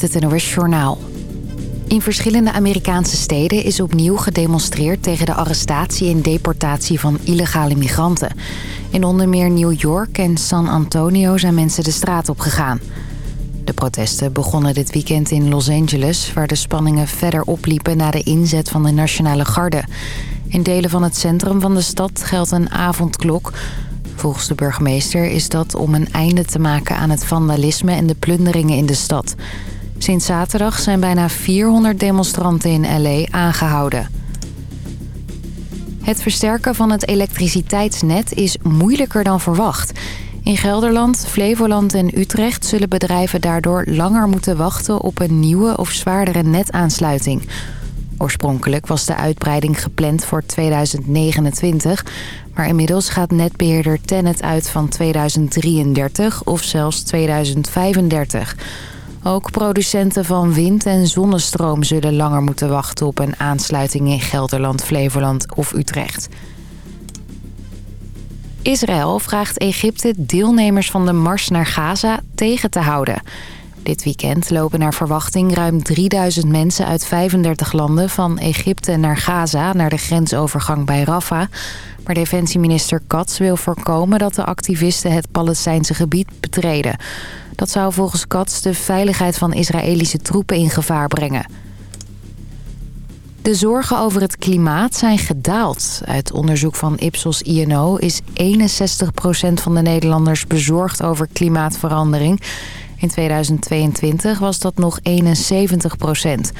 met het NOS Journaal. In verschillende Amerikaanse steden is opnieuw gedemonstreerd... tegen de arrestatie en deportatie van illegale migranten. In onder meer New York en San Antonio zijn mensen de straat op gegaan. De protesten begonnen dit weekend in Los Angeles... waar de spanningen verder opliepen na de inzet van de Nationale Garde. In delen van het centrum van de stad geldt een avondklok... Volgens de burgemeester is dat om een einde te maken aan het vandalisme en de plunderingen in de stad. Sinds zaterdag zijn bijna 400 demonstranten in L.A. aangehouden. Het versterken van het elektriciteitsnet is moeilijker dan verwacht. In Gelderland, Flevoland en Utrecht zullen bedrijven daardoor langer moeten wachten op een nieuwe of zwaardere netaansluiting. Oorspronkelijk was de uitbreiding gepland voor 2029... maar inmiddels gaat netbeheerder Tennet uit van 2033 of zelfs 2035. Ook producenten van wind- en zonnestroom zullen langer moeten wachten... op een aansluiting in Gelderland, Flevoland of Utrecht. Israël vraagt Egypte deelnemers van de mars naar Gaza tegen te houden... Dit weekend lopen naar verwachting ruim 3000 mensen uit 35 landen... van Egypte naar Gaza, naar de grensovergang bij Rafah. Maar defensieminister Katz wil voorkomen dat de activisten het Palestijnse gebied betreden. Dat zou volgens Katz de veiligheid van Israëlische troepen in gevaar brengen. De zorgen over het klimaat zijn gedaald. Uit onderzoek van Ipsos INO is 61% van de Nederlanders bezorgd over klimaatverandering... In 2022 was dat nog 71 procent.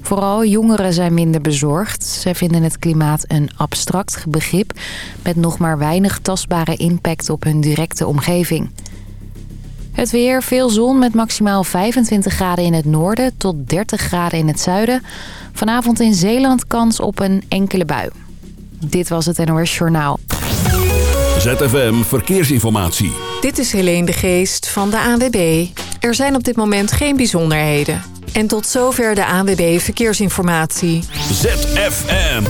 Vooral jongeren zijn minder bezorgd. Zij vinden het klimaat een abstract begrip... met nog maar weinig tastbare impact op hun directe omgeving. Het weer, veel zon met maximaal 25 graden in het noorden... tot 30 graden in het zuiden. Vanavond in Zeeland kans op een enkele bui. Dit was het NOS Journaal. ZFM Verkeersinformatie. Dit is Helene de Geest van de ANWB. Er zijn op dit moment geen bijzonderheden. En tot zover de ANWB Verkeersinformatie. ZFM.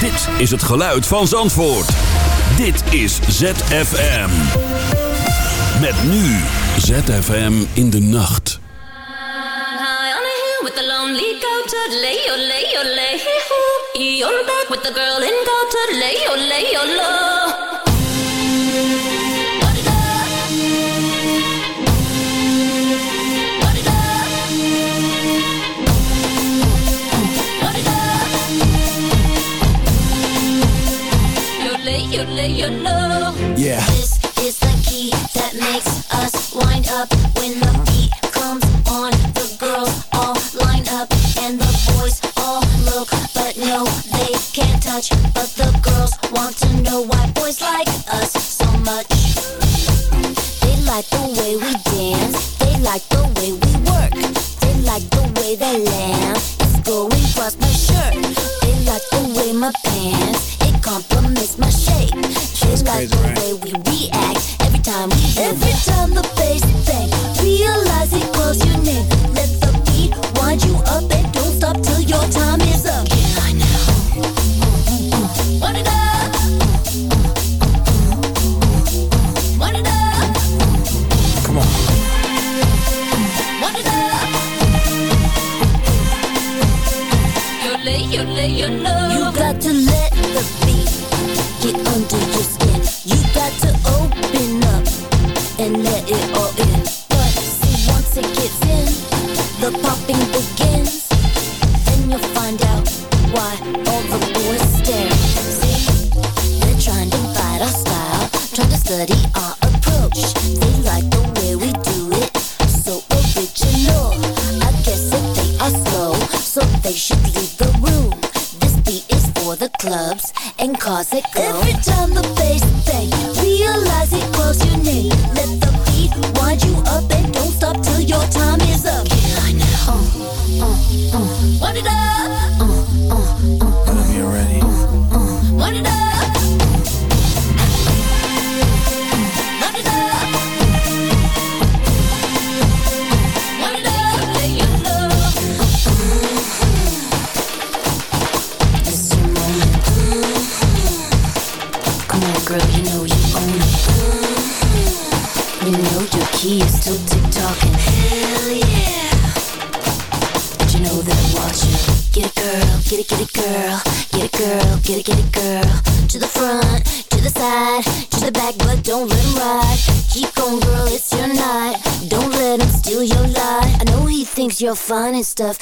Dit is het geluid van Zandvoort. Dit is ZFM. Met nu ZFM in de nacht. with the lonely goat, lay your lay your lay You're back with the girl in goat, lay your lay your low. Yeah. That makes us wind up when the beat comes on. The girls all line up and the boys all look, but no, they can't touch. But the girls want to know why boys like us so much. They like the way we dance. They like the way we work. They like the way they laugh. It's going across my shirt. They like the way my pants. It compliments my shape just like the way we lay, you lay, you know. You got to let the beat get under your skin you got to open up and let it all in. But see, once it gets in, the popping stuff.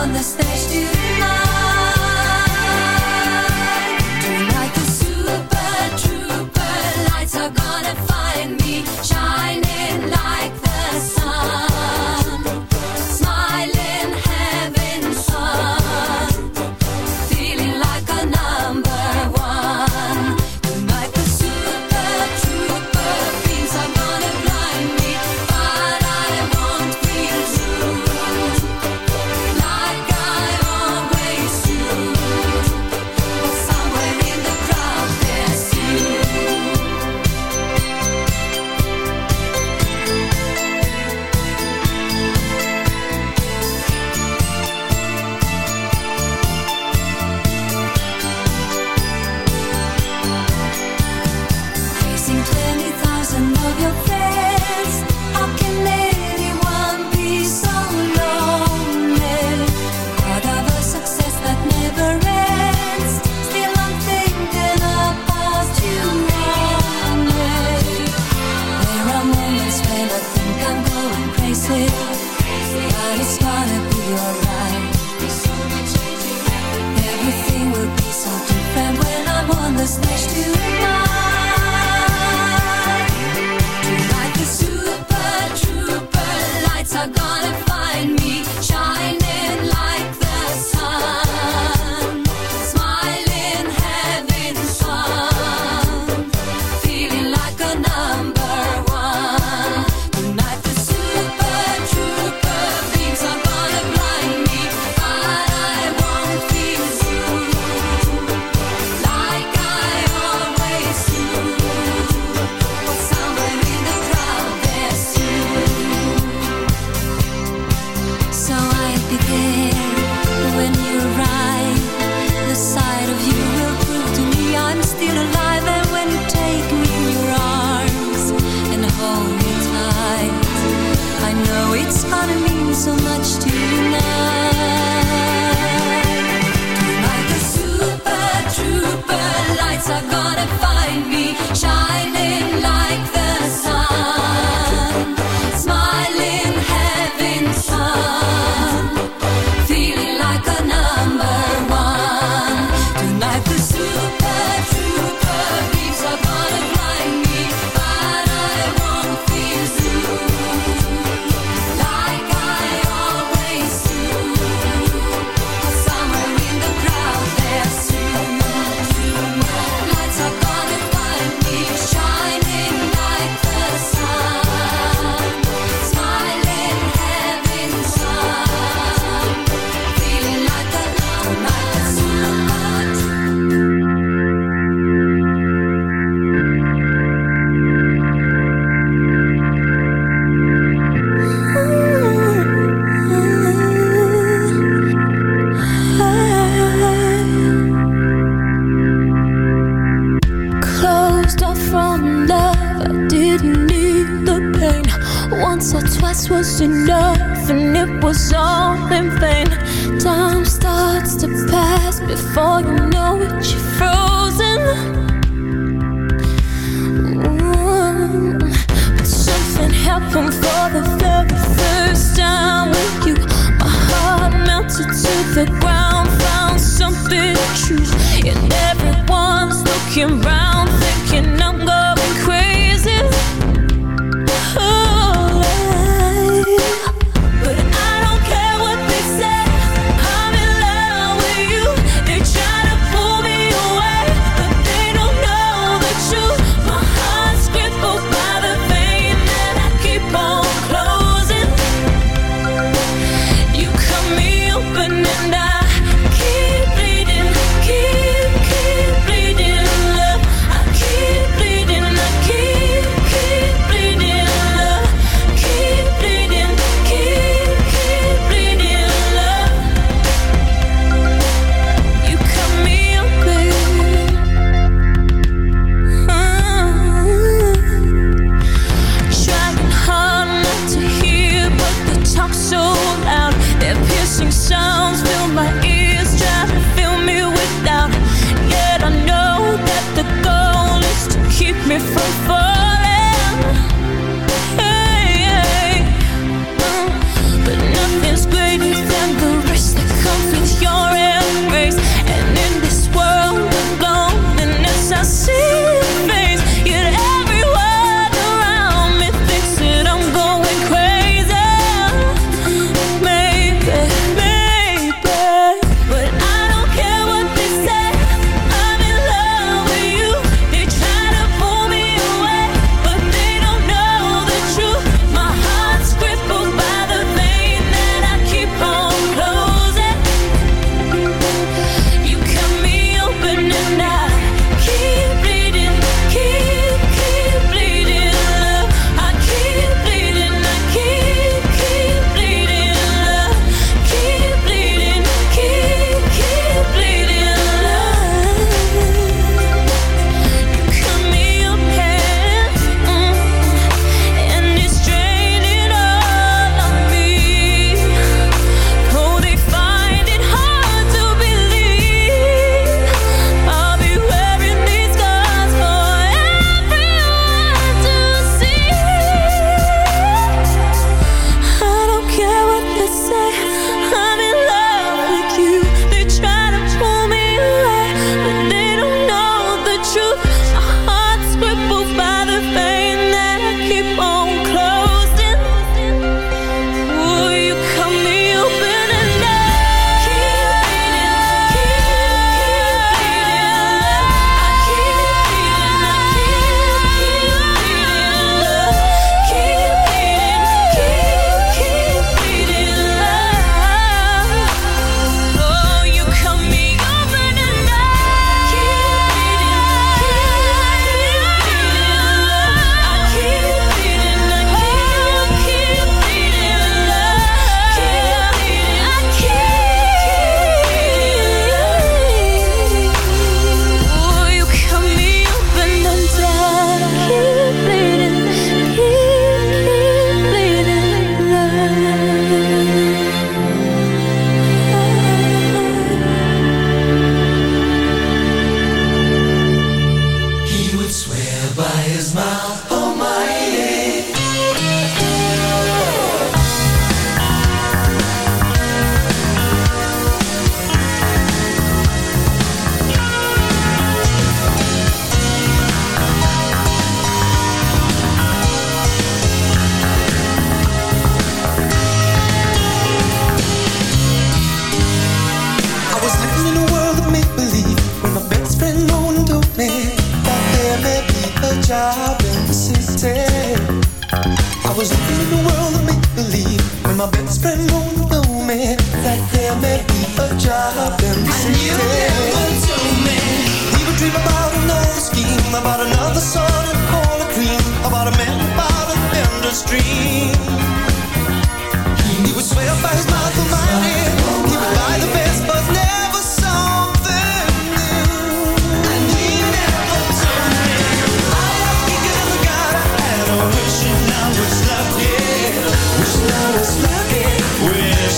on the stage today.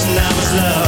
love is love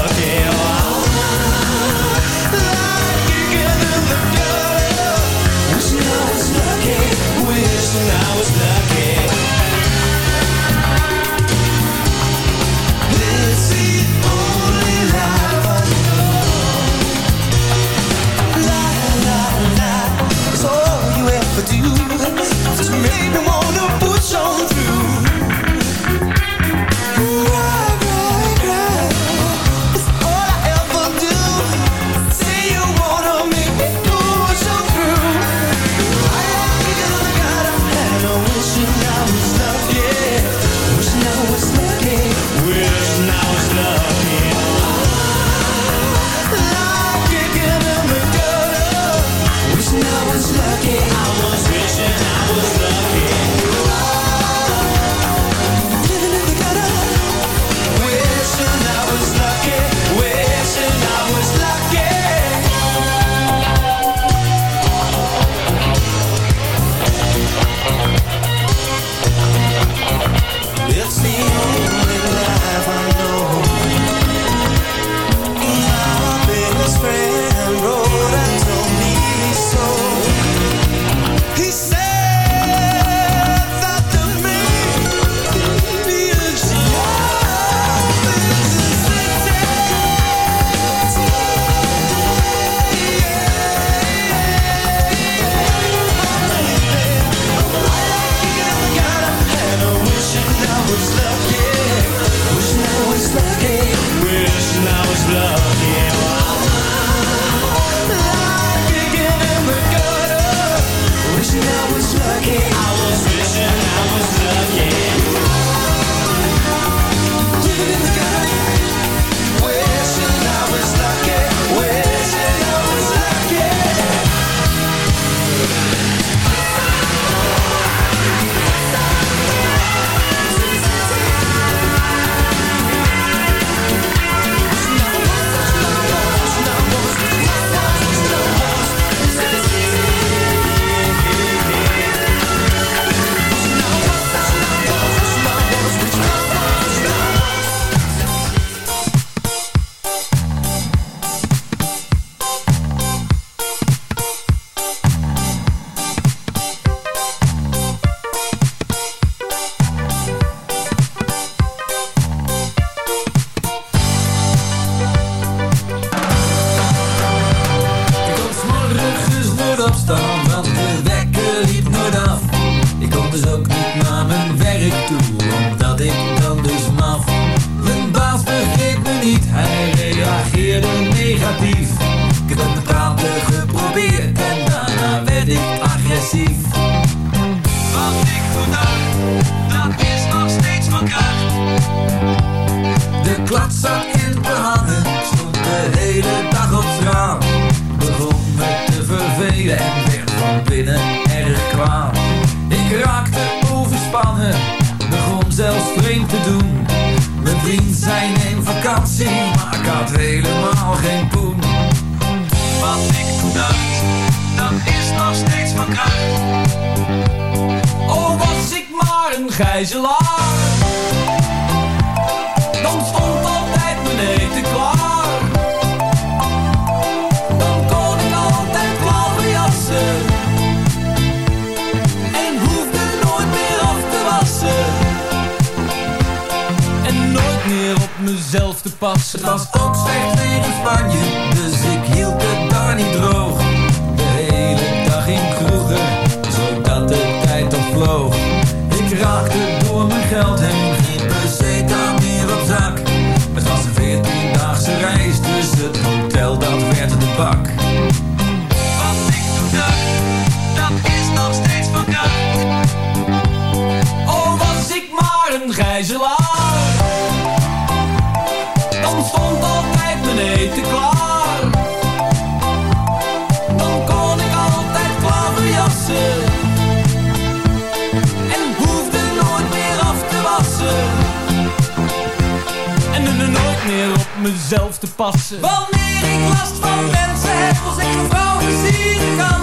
Het was ook slecht weer in Spanje, dus ik hield het daar niet droog. De hele dag in kroegen, zodat de tijd al vloog. Ik raakte door mijn geld heen, geen peseta meer op zak. Het was een 14-daagse reis, dus het hotel dat werd de bak. Klaar, dan kon ik altijd kware jassen, en hoefde nooit meer af te wassen, en ne nooit meer op mezelf te passen, Wanneer meer ik last van mensen heb, was ik een vrouw gezierig kan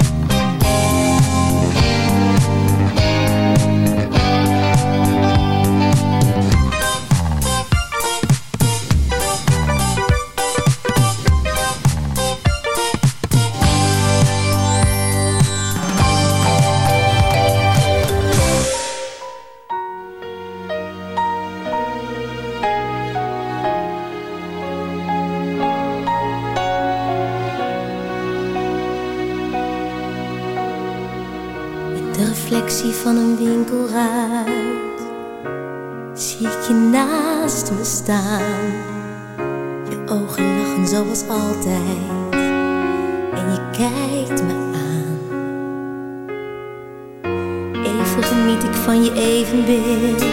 Je evenbeeld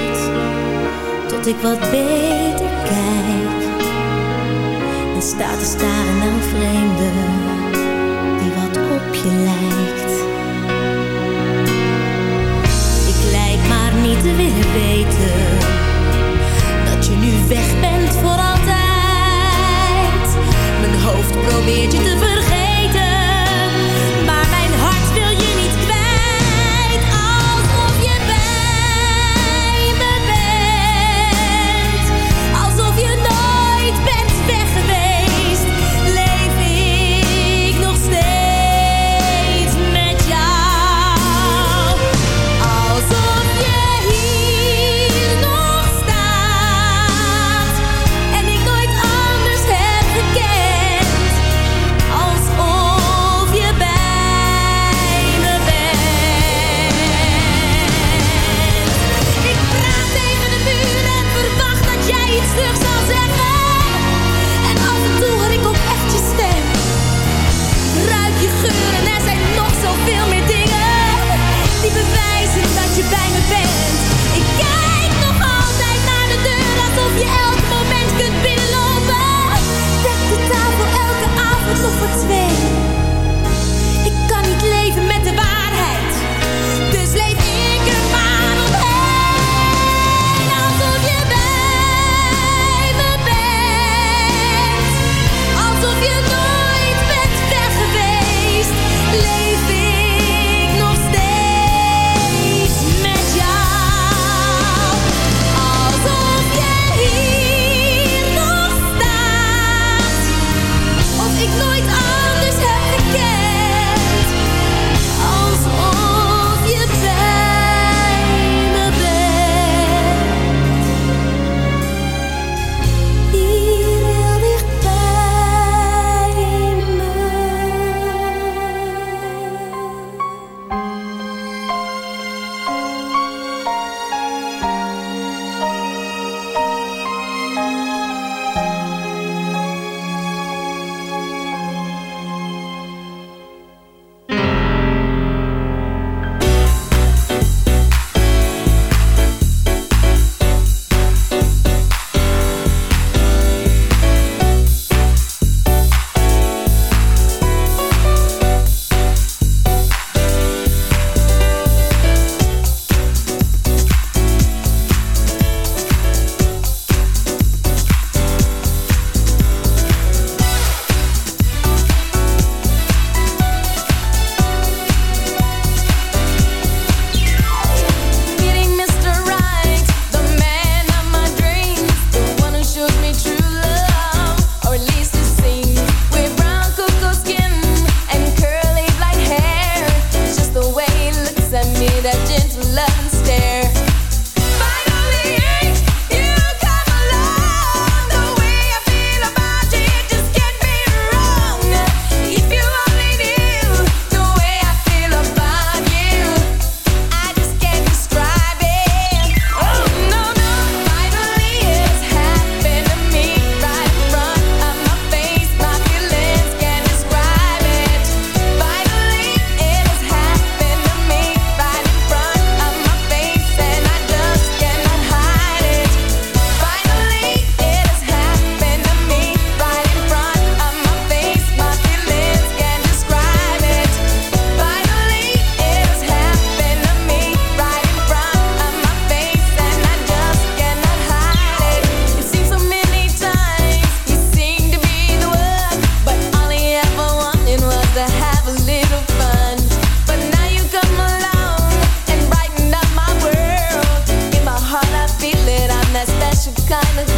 tot ik wat beter kijk. En sta te staren naar een vreemde die wat op je lijkt. Ik lijk maar niet te willen weten dat je nu weg bent voor altijd. Mijn hoofd probeert je te vergeten, kind of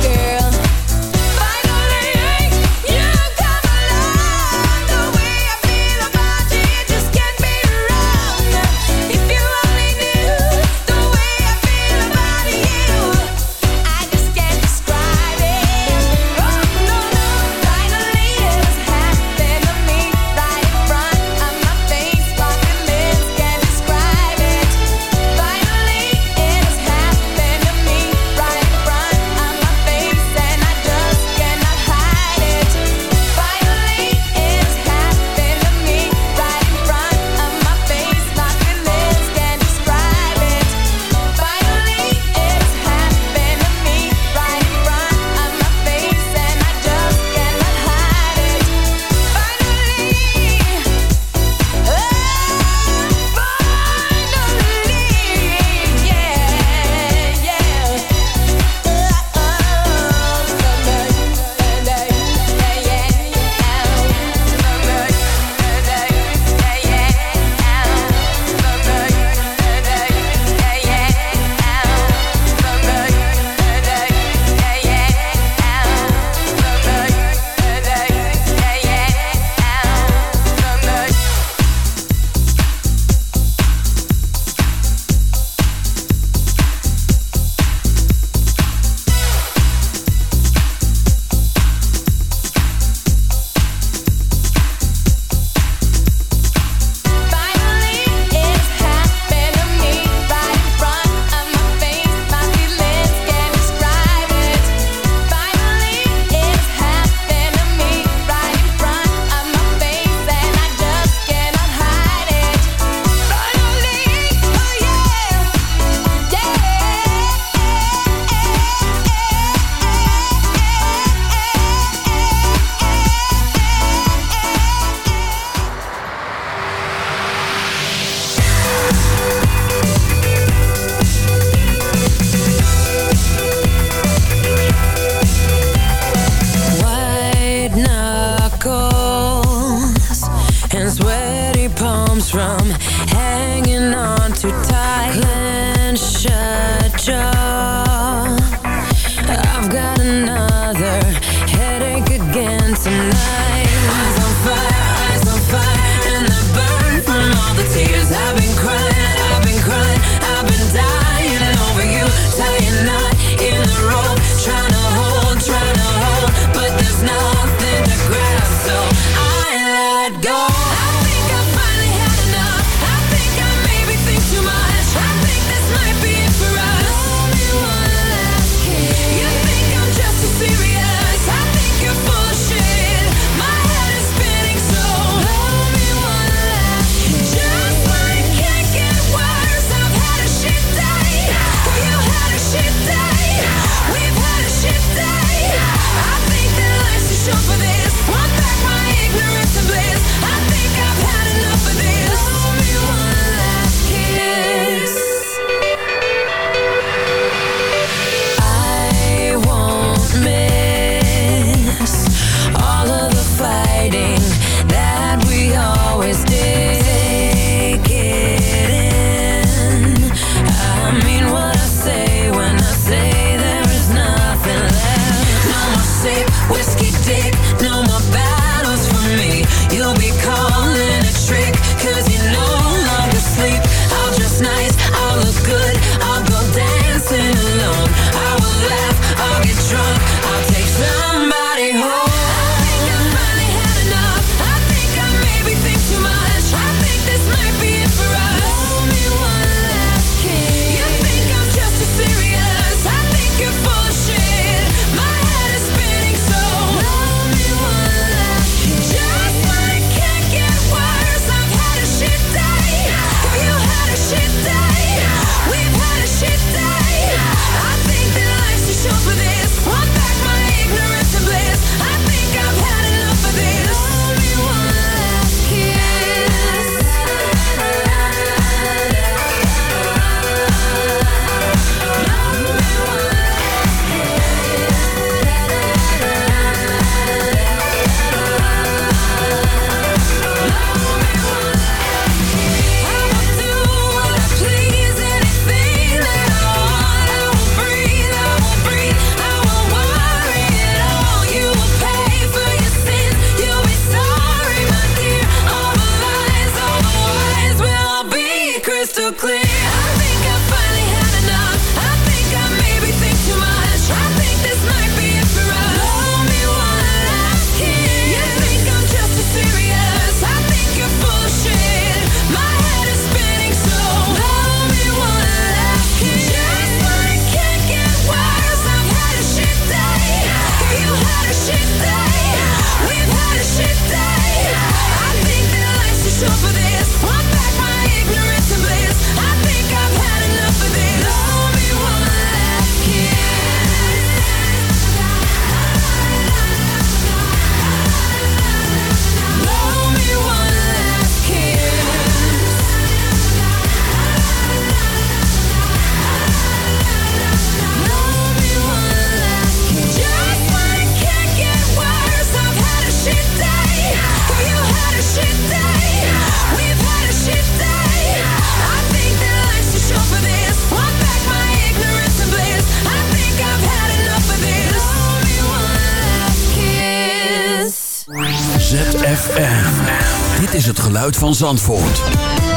van Zandvoort.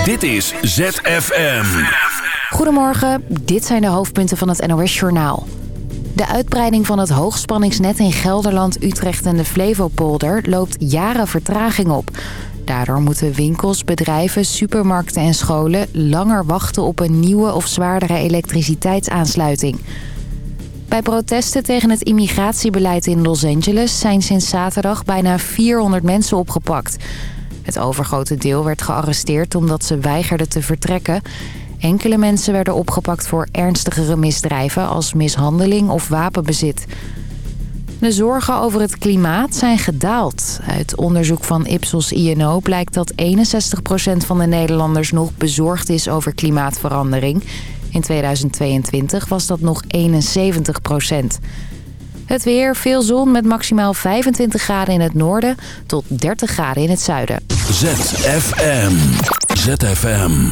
Dit is ZFM. Goedemorgen, dit zijn de hoofdpunten van het NOS-journaal. De uitbreiding van het hoogspanningsnet in Gelderland, Utrecht en de Flevopolder loopt jaren vertraging op. Daardoor moeten winkels, bedrijven, supermarkten en scholen langer wachten op een nieuwe of zwaardere elektriciteitsaansluiting. Bij protesten tegen het immigratiebeleid in Los Angeles zijn sinds zaterdag bijna 400 mensen opgepakt. Het overgrote deel werd gearresteerd omdat ze weigerden te vertrekken. Enkele mensen werden opgepakt voor ernstigere misdrijven als mishandeling of wapenbezit. De zorgen over het klimaat zijn gedaald. Uit onderzoek van Ipsos INO blijkt dat 61% van de Nederlanders nog bezorgd is over klimaatverandering. In 2022 was dat nog 71%. Het weer, veel zon met maximaal 25 graden in het noorden tot 30 graden in het zuiden. ZFM. ZFM.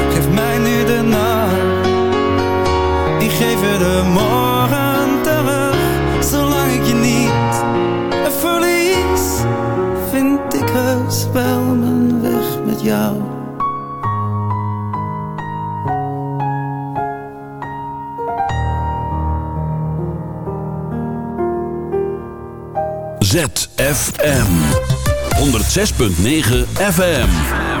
Je de morgen terug. Zolang ik je niet verlies Vind ik heus wel mijn weg met jou. ZFM. 106.9 FM